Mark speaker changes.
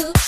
Speaker 1: ooh.